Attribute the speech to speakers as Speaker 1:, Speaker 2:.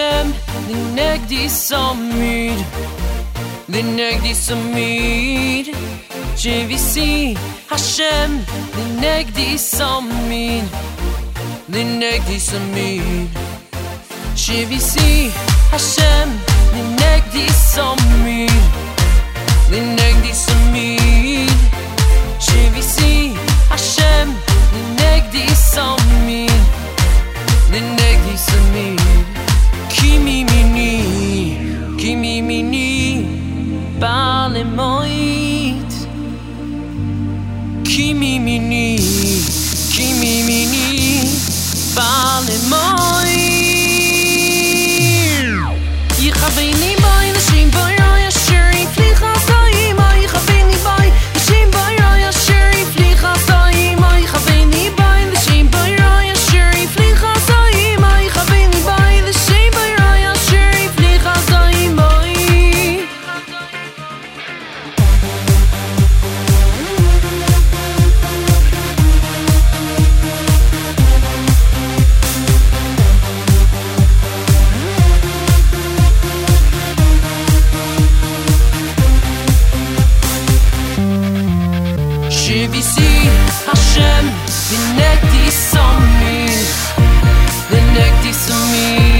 Speaker 1: Akşam ne samir Ne samir Çevisi Haşem Ne samir Ne samir Çevisi Haşem Ne samir 君に君にバレもいい ici Hachem, les nec des sommes, les nec on me.